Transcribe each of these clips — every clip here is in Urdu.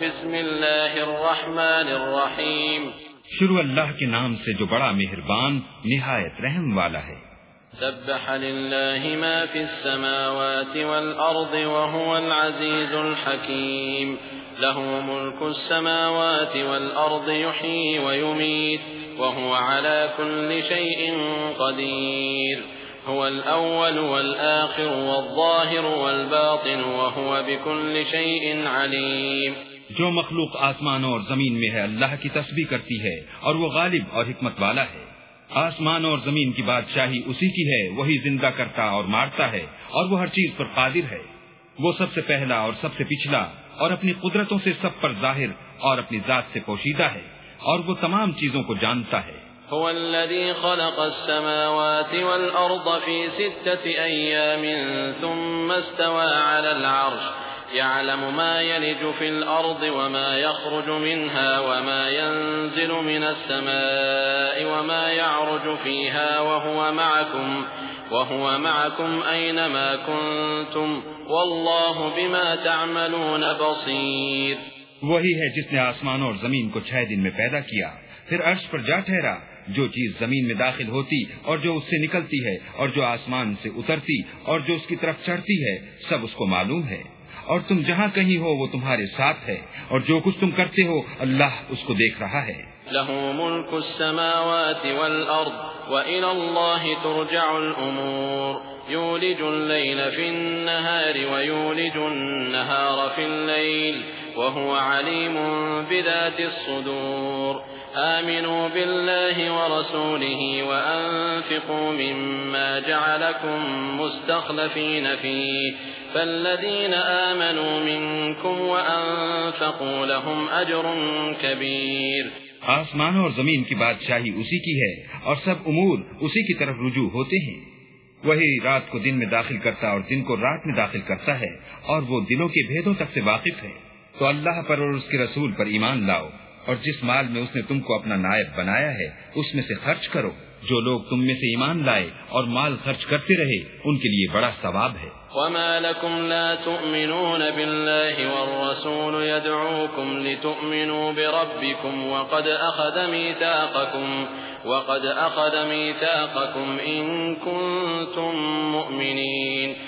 بسم اللہ الرحمن الرحیم۔ شروع اللہ کے نام سے جو بڑا مہربان نہایت رحم والا ہے۔ سبح لله ما في السماوات والأرض وهو العزيز الحكيم له ملك السماوات والأرض يحيي ويميت وهو على كل شيء قدير هو الأول والآخر والظاهر والباطن وهو بكل شيء عليم جو مخلوق آسمانوں اور زمین میں ہے، اللہ کی تسبیح کرتی ہے اور وہ غالب اور حکمت والا ہے۔ آسمان اور زمین کی بادشاہی اسی کی ہے، وہی زندہ کرتا اور مارتا ہے اور وہ ہر چیز پر قادر ہے۔ وہ سب سے پہلا اور سب سے پچھلا اور اپنی قدرتوں سے سب پر ظاہر اور اپنی ذات سے پوشیدہ ہے اور وہ تمام چیزوں کو جانتا ہے۔ هو الذي خلق السماوات والأرض في ستة أيام ثم استوى على العرش يعلم ما يلج في الأرض وما يخرج منها وما ينزل من السماء وما يعرج فيها وهو معكم وهو معكم أينما كنتم والله بما تعملون بصير وہی ہے جس نے آسمان اور زمین کو چھ دن میں پیدا کیا۔ پھر عرش پر جا ٹھہرا۔ جو چیز زمین میں داخل ہوتی اور جو اس سے نکلتی ہے اور جو آسمان سے اترتی اور جو اس کی طرف چڑھتی ہے، سب اس کو معلوم ہے۔ اور تم جہاں کہیں ہو وہ تمہارے ساتھ ہے اور جو کچھ تم کرتے ہو اللہ اس کو دیکھ رہا ہے۔ له ملك السماوات والأرض وإلى الله ترجع الأمور يولج الليل في النهار ويولج النهار في الليل وهو عليم بذات الصدور آمنوا بالله ورسوله وأنفقوا مما جعلكم مستخلفين فيه فالذين آمنوا منكم وأنفقوا لهم أجر كبير آسمانوں اور زمین کی بادشاہی اسی کی ہے اور سب امور اسی کی طرف رجوع ہوتے ہیں۔ وہی رات کو دن میں داخل کرتا اور دن کو رات میں داخل کرتا ہے اور وہ دلوں کے بھیدوں تک سے واقف ہے۔ تو اللہ پر اور اس کے رسول پر ایمان لاؤ۔ اور جس مال میں اس نے تم کو اپنا نائب بنایا ہے، اس میں سے خرچ کرو۔ جو لوگ تم میں سے ایمان لائے اور مال خرچ کرتے رہے، ان کے لیے بڑا ثواب ہے۔ وما لكم لا تؤمنون بالله والرسول يدعوكم لتؤمنوا بربكم وقد أخذ ميثاقكم، وقد أخذ ميثاقكم إن كنتم مؤمنين۔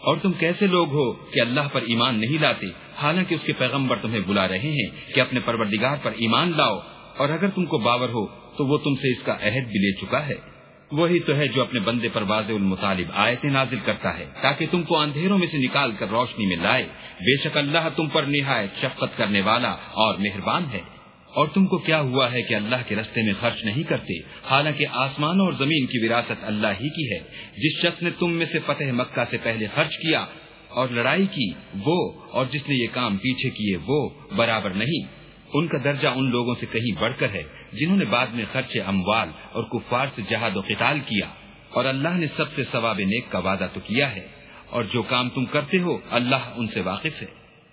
اور تم کیسے لوگ ہو کہ اللہ پر ایمان نہیں لاتے؟ حالانکہ اس کے پیغمبر تمہیں بلا رہے ہیں کہ اپنے پروردگار پر ایمان لاؤ۔ اور اگر تم کو باور ہو تو وہ تم سے اس کا عہد بھی لے چکا ہے۔ وہی تو ہے جو اپنے بندے پر واضح المطالب آیتیں نازل کرتا ہے، تاکہ تم کو اندھیروں میں سے نکال کر روشنی میں لائے۔ بے شک اللہ تم پر نہایت شفقت کرنے والا اور مہربان ہے۔ اور تم کو کیا ہوا ہے کہ اللہ کے رستے میں خرچ نہیں کرتے؟ حالانکہ آسمان اور زمین کی وراثت اللہ ہی کی ہے۔ جس شخص نے تم میں سے فتح مکہ سے پہلے خرچ کیا اور لڑائی کی، وہ، اور جس نے یہ کام پیچھے کیے، وہ برابر نہیں۔ ان کا درجہ ان لوگوں سے کہیں بڑھ کر ہے جنہوں نے بعد میں خرچ اموال اور کفار سے جہاد و قتال کیا۔ اور اللہ نے سب سے ثواب نیک کا وعدہ تو کیا ہے۔ اور جو کام تم کرتے ہو، اللہ ان سے واقف ہے۔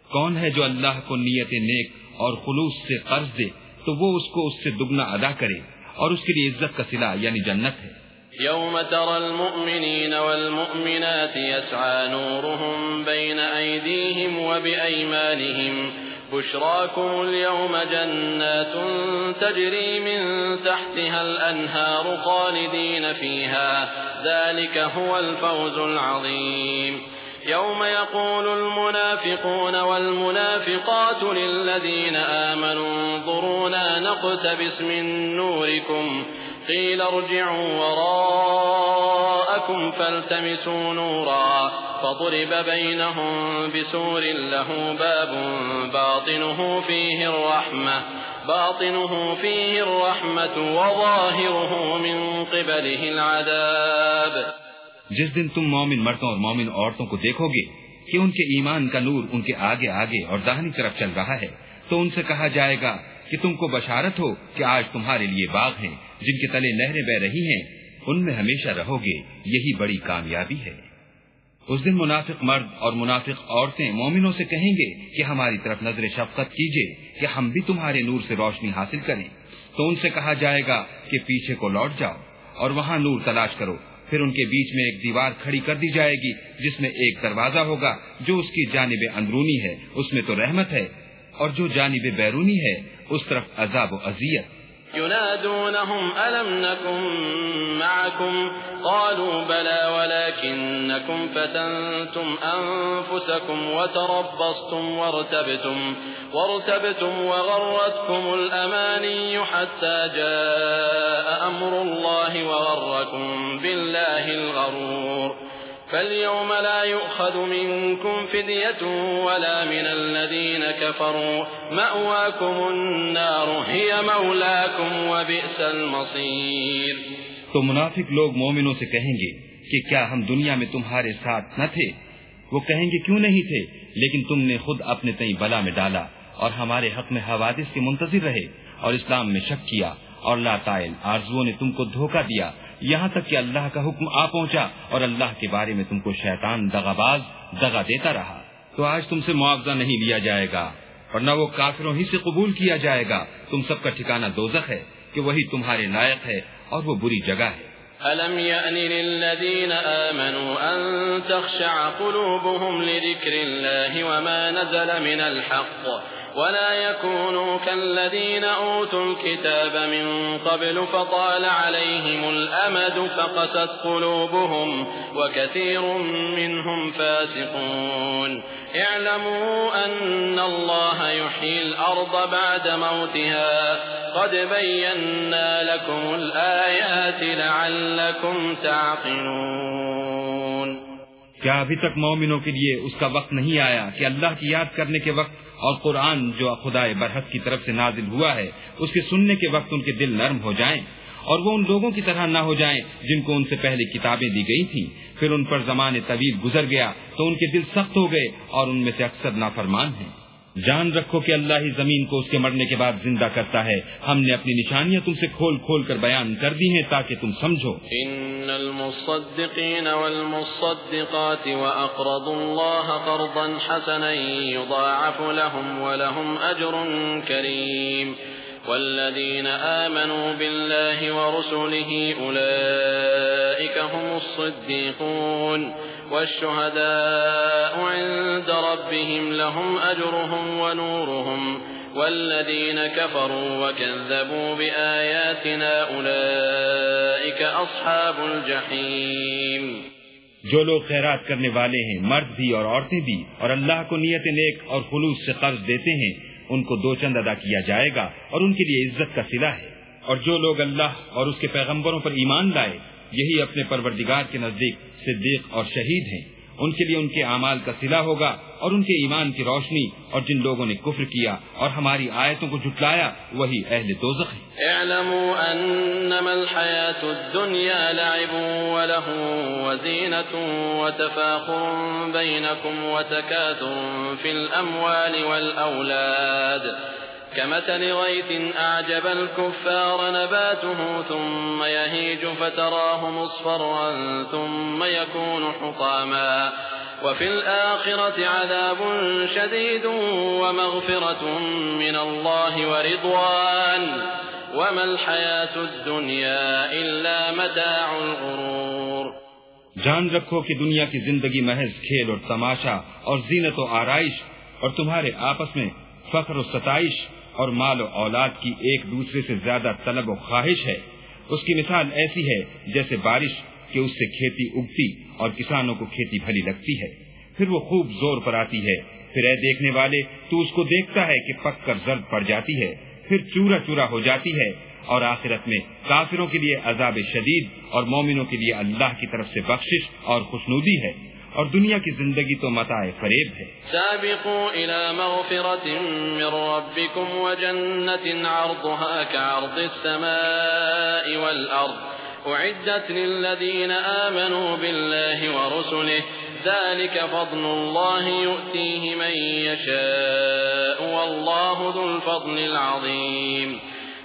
کون ہے جو اللہ کو نیت نیک اور خلوص سے قرض دے تو وہ اس کو اس سے دگنا ادا کرے اور اس کے لیے عزت کا سلا یعنی جنت ہے۔ يوم ترى المؤمنين والمؤمنات يسعى نورهم بين أيديهم وبأيمانهم بشراكم اليوم جنات تجري من تحتها الأنهار خالدين فيها ذلك هو الفوز العظيم يوم يقول المنافقون والمنافقات للذين آمنوا انظرونا نقتبس من نوركم قيل ارجعوا وراءكم فالتمسوا نورا فضرب بينهم بسور له باب باطنه فيه الرحمة باطنه فيه الرحمة وظاهره من قبله العذاب جس دن تم مومن مردوں اور مومن عورتوں کو دیکھو گے کہ ان کے ایمان کا نور ان کے آگے آگے اور داہنی طرف چل رہا ہے، تو ان سے کہا جائے گا کہ تم کو بشارت ہو کہ آج تمہارے لیے باغ ہیں، جن کے تلے نہریں بہ رہی ہیں۔ ان میں ہمیشہ رہو گے، یہی بڑی کامیابی ہے۔ اس دن منافق مرد اور منافق عورتیں مومنوں سے کہیں گے کہ ہماری طرف نظر شفقت کیجیے کہ ہم بھی تمہارے نور سے روشنی حاصل کریں۔ تو ان سے کہا جائے گا کہ پیچھے کو لوٹ جاؤ اور وہاں نور تلاش کرو۔ پھر ان کے بیچ میں ایک دیوار کھڑی کر دی جائے گی جس میں ایک دروازہ ہوگا جو اس کی جانب اندرونی ہے اس میں تو رحمت ہے اور جو جانب بیرونی ہے اس طرف عذاب و اذیت۔ ينادونهم ألم نكن معكم قالوا بلى ولكنكم فتنتم أنفسكم وتربصتم وارتبتم, وارتبتم وغرتكم الأماني حتى جاء أمر وغركم بالله الغرور فاليوم لا يؤخذ منكم فدية ولا من الذين كفروا مأواكم النار هي مولاكم وبئس المصير تو منافق لوگ مومنوں سے کہیں گے کہ کیا ہم دنیا میں تمہارے ساتھ نہ تھے؟ وہ کہیں گے کیوں نہیں تھے؟ لیکن تم نے خود اپنے تئیں بلا میں ڈالا اور ہمارے حق میں حوادث کے منتظر رہے اور اسلام میں شک کیا اور لا تائل آرزو نے تم کو دھوکہ دیا یہاں تک کہ اللہ کا حکم آ پہنچا اور اللہ کے بارے میں تم کو شیطان دغاباز دغا دیتا رہا۔ تو آج تم سے معاوضہ نہیں لیا جائے گا اور نہ وہ کافروں ہی سے قبول کیا جائے گا۔ تم سب کا ٹھکانہ دوزخ ہے کہ وہی تمہارے لائق ہے اور وہ بری جگہ ہے۔ ألم يأن للذين آمنوا أن تخشع قلوبهم لذكر الله وما نزل من الحق ولا يكونوا كالذين أوتوا الكتاب من قبل فطال عليهم الأمد فقست قلوبهم وكثير منهم فاسقون. اعلموا أن الله يحيي الأرض بعد موتها. قد بينا لكم الآيات لعلكم تعقلون. کیا ابھی تک مومنوں کے لیے اس کا وقت نہیں آیا کہ اللہ کی یاد کرنے کے وقت اور قرآن جو خدا برحق کی طرف سے نازل ہوا ہے، اس کے سننے کے وقت ان کے دل نرم ہو جائیں۔ اور وہ ان لوگوں کی طرح نہ ہو جائیں جن کو ان سے پہلے کتابیں دی گئی تھیں۔ پھر ان پر زمان طویل گزر گیا تو ان کے دل سخت ہو گئے اور ان میں سے اکثر نافرمان ہیں۔ جان رکھو کہ اللہ ہی زمین کو اس کے مرنے کے بعد زندہ کرتا ہے۔ ہم نے اپنی نشانیاں تم سے کھول کھول کر بیان کر دی ہیں تاکہ تم سمجھو۔ ان المصدقین والمصدقات واقرضوا الله قرضا حسنا يضاعف لهم ولهم اجر كريم والذين آمنوا بالله ورسله أولئك هم الصديقون والشهداء عند ربهم لهم أجرهم ونورهم والذين كفروا وكذبوا بآياتنا أولئك أصحاب الجحيم. جو لوگ خیرات کرنے والے ہیں، مرد بھی اور عورتیں بھی، اور اللہ کو نیت نیک اور خلوص سے قرض دیتے ہیں، ان کو دو چند ادا کیا جائے گا اور ان کے لیے عزت کا سلا ہے۔ اور جو لوگ اللہ اور اس کے پیغمبروں پر ایمان لائے، یہی اپنے پروردگار کے نزدیک صدیق اور شہید ہیں۔ ان کے لیے ان کے اعمال کا سلا ہوگا اور ان کے ایمان کی روشنی اور جن لوگوں نے کفر کیا اور ہماری آیتوں کو جھٹلایا، وہی اہل دوزخ ہیں۔ اعلموا انما الحیات الدنیا لعب وله وزینة وتفاخر بینکم وتکاثر فی الاموال والاولاد كمثل غيث أعجب الكفار نباته، ثم يهيج فتراه مصفرا، ثم يكون حطاما. وفي الآخرة عذاب شديد ومغفرة من الله ورضوان. وما الحياة الدنيا إلا متاع الغرور. جان رکھو کہ دنیا کی زندگی محض کھیل اور تماشا اور زینت و آرائش اور تمہارے آپس میں فخر و ستائش اور مال و اولاد کی ایک دوسرے سے زیادہ طلب و خواہش ہے۔ اس کی مثال ایسی ہے جیسے بارش کہ اس سے کھیتی اگتی اور کسانوں کو کھیتی بھلی لگتی ہے۔ پھر وہ خوب زور پر آتی ہے۔ پھر اے دیکھنے والے، تو اس کو دیکھتا ہے کہ پک کر زرد پڑ جاتی ہے۔ پھر چورا چورا ہو جاتی ہے اور آخرت میں کافروں کے لیے عذاب شدید اور مومنوں کے لیے اللہ کی طرف سے بخشش اور خوشنودی ہے۔ اور دنیا کی زندگی تو متاع فریب ہے۔ سابقوا الى مغفرة من ربكم وجنة عرضها كعرض السماء والأرض. أعدت للذين آمنوا بالله ورسله ذلك فضل الله يؤتيه من يشاء والله ذو الفضل العظيم.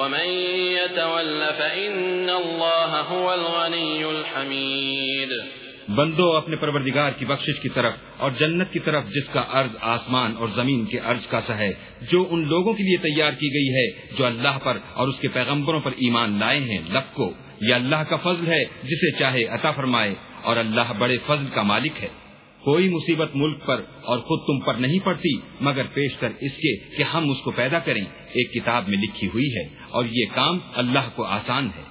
ومن يتول فإن الله هو الغني الحميد. بندو، اپنے پروردگار کی بخشش کی طرف اور جنت کی طرف، جس کا عرض آسمان اور زمین کے عرض کا سا ہے، جو ان لوگوں کے لیے تیار کی گئی ہے، جو اللہ پر اور اس کے پیغمبروں پر ایمان لائے ہیں، لب کو، یہ اللہ کا فضل ہے، جسے چاہے عطا فرمائے، اور اللہ بڑے فضل کا مالک ہے۔ کوئی مصیبت ملک پر اور خود تم پر نہیں پڑتی، مگر پیش کر اس کے کہ ہم اس کو پیدا کریں۔ ایک کتاب میں لکھی ہوئی ہے۔ اور یہ کام اللہ کو آسان ہے۔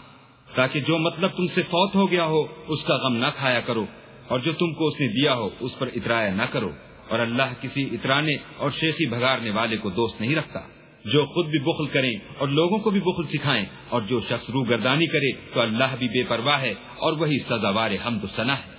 تاکہ جو مطلب تم سے فوت ہو گیا ہو، اس کا غم نہ کھایا کرو، اور جو تم کو اس نے دیا ہو، اس پر اترایا نہ کرو۔ اور اللہ کسی اترانے اور شیخی بھگارنے والے کو دوست نہیں رکھتا۔ جو خود بھی بخل کریں اور لوگوں کو بھی بخل سکھائیں، اور جو شخص رو گردانی کرے، تو اللہ بھی بے پرواہ ہے، اور وہی سزاوار حمد سنا ہے۔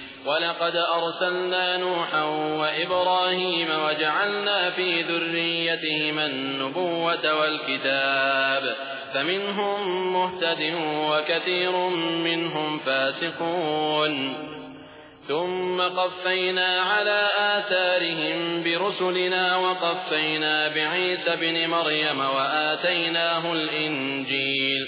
ولقد أرسلنا نوحا وإبراهيم وجعلنا في ذريتهما النبوة والكتاب فمنهم مهتد وكثير منهم فاسقون ثم قفينا على آثارهم برسلنا وقفينا بعيسى بن مريم وآتيناه الإنجيل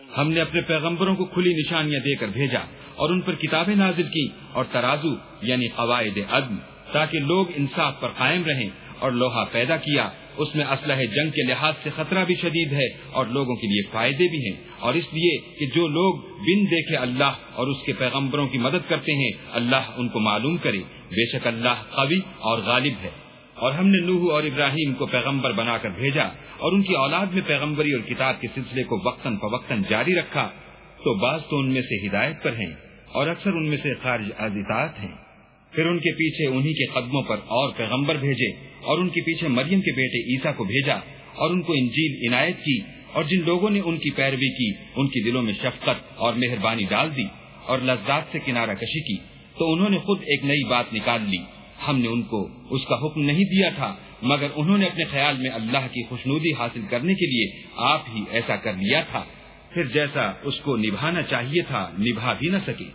ہم نے اپنے پیغمبروں کو کھلی نشانیاں دے کر بھیجا اور ان پر کتابیں نازل کی اور ترازو یعنی قواعد عدم تاکہ لوگ انصاف پر قائم رہیں اور لوہا پیدا کیا۔ اس میں اسلحہ جنگ کے لحاظ سے خطرہ بھی شدید ہے اور لوگوں کے لیے فائدے بھی ہیں۔ اور اس لیے کہ جو لوگ بن دیکھے اللہ اور اس کے پیغمبروں کی مدد کرتے ہیں، اللہ ان کو معلوم کرے۔ بے شک اللہ قوی اور غالب ہے۔ اور ہم نے نوح اور ابراہیم کو پیغمبر بنا کر بھیجا۔ اور ان کی اولاد میں پیغمبری اور کتاب کے سلسلے کو وقتاً فوقتاً جاری رکھا، تو بعض تو ان میں سے ہدایت پر ہیں اور اکثر ان میں سے خارج عزیزات ہیں۔ پھر ان کے پیچھے انہی کے قدموں پر اور پیغمبر بھیجے اور ان کے پیچھے مریم کے بیٹے عیسیٰ کو بھیجا اور ان کو انجیل عنایت کی اور جن لوگوں نے ان کی پیروی کی، ان کے دلوں میں شفقت اور مہربانی ڈال دی اور لذات سے کنارہ کشی کی، تو انہوں نے خود ایک نئی بات نکال لی۔ ہم نے ان کو اس کا حکم نہیں دیا تھا۔ مگر انہوں نے اپنے خیال میں اللہ کی خوشنودی حاصل کرنے کے لیے آپ ہی ایسا کر لیا تھا۔ پھر جیسا اس کو نبھانا چاہیے تھا، نبھا بھی نہ سکے۔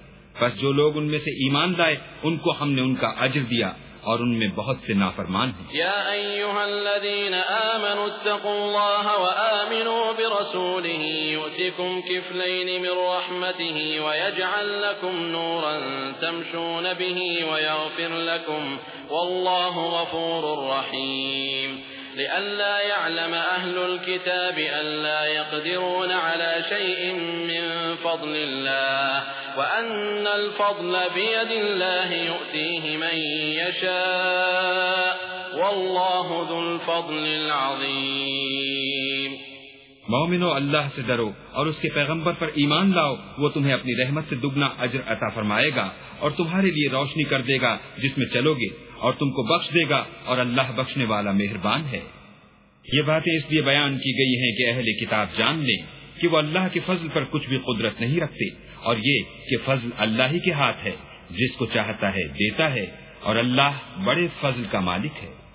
بس جو لوگ ان میں سے ایمان لائے، ان کو ہم نے ان کا اجر دیا۔ اور ان میں بہت سے نافرمان ہیں۔ یا ایوہا الذین آمنوا اتقوا اللہ وآمنوا برسوله یؤتکم کفلین من رحمته ویجعل لکم نورا تمشون به ویغفر لکم واللہ غفور رحیم۔ لئلا يعلم أهل الكتاب ألا يقدرون على شيء من فضل الله، وأن الفضل بيد الله يؤتيه من يشاء، والله ذو الفضل العظيم. مومنو اللہ سے ڈرو اور اس کے پیغمبر پر ایمان لاؤ، وہ تمہیں اپنی رحمت سے دگنا اجر عطا فرمائے گا اور تمہارے لیے روشنی کر دے گا، جس میں چلو گے۔ اور تم کو بخش دے گا اور اللہ بخشنے والا مہربان ہے۔ یہ باتیں اس لیے بیان کی گئی ہیں کہ اہل کتاب جان لیں کہ وہ اللہ کے فضل پر کچھ بھی قدرت نہیں رکھتے اور یہ کہ فضل اللہ ہی کے ہاتھ ہے، جس کو چاہتا ہے دیتا ہے اور اللہ بڑے فضل کا مالک ہے۔